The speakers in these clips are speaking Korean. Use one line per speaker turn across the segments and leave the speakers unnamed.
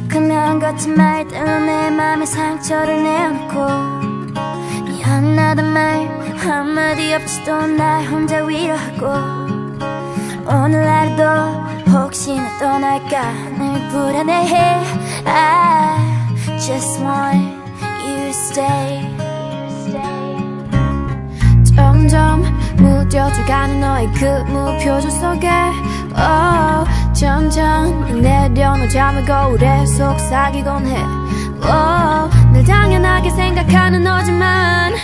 익숙하면 같은 말들로 내 맘에 상처를 내놓고 미안하단 말 한마디 없이도 날 혼자 위로하고 오늘 하루도 혹시나 떠날까 늘 불안해해 I just want you to stay 무뎌져가는 너의 그 무표정 속에 oh, 점점 내려놓자면 거울에 속삭이곤 해. Oh, 늘 당연하게 생각하는 너지만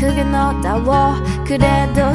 그게 너다워. 그래도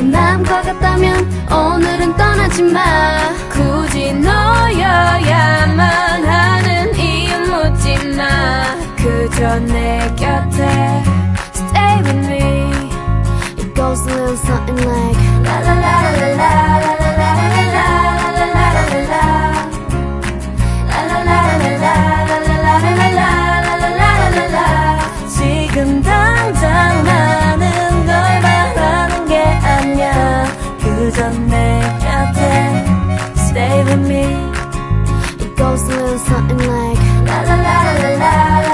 내 맘과 같다면 오늘은 떠나지 마 굳이 너여야만 하는 이유 묻지 마 그저 내 곁에 Stay with me It goes a little something like la la la la la cần này cả tên Stay with me It goes a little something like La la la la la la la.